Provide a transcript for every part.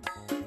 Iya,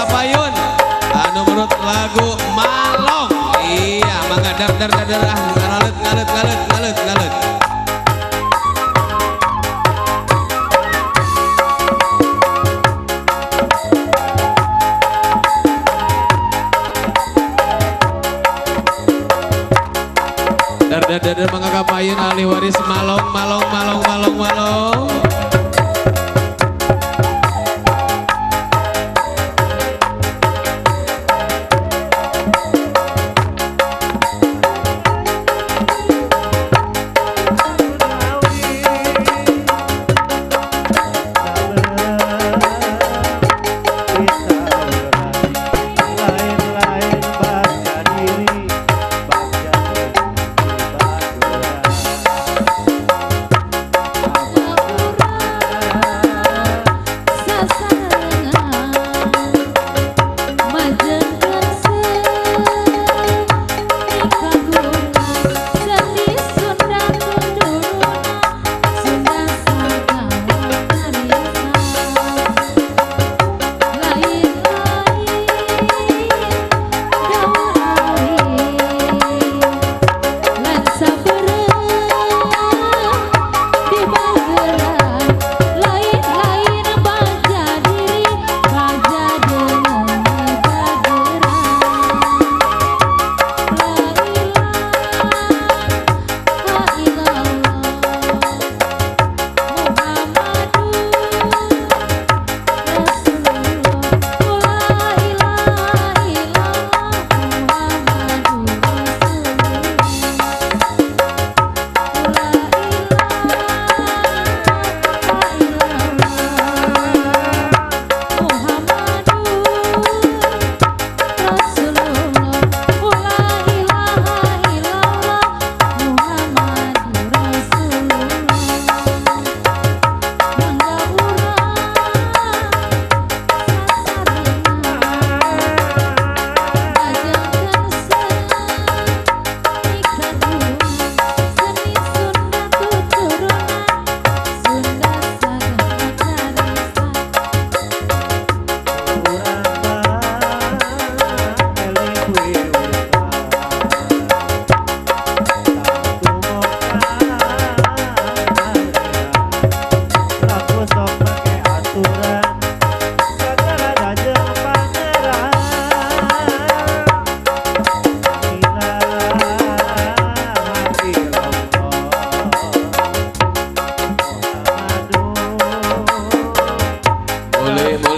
waris Kapayun. Anu menurut lagu Malong. Iya, mangga dar dar dar dar ah ngalet ngalet ngalet ngalet ngalet. Dar dar dar mangga Kapayun ahli waris Malong Malong Malong Malong Malong.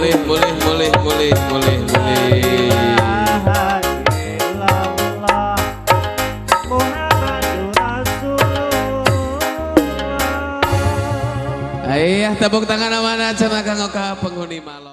boleh boleh boleh boleh boleh boleh. Ayah tepuk tangan amanah cenah Kang Oka penghuni malam.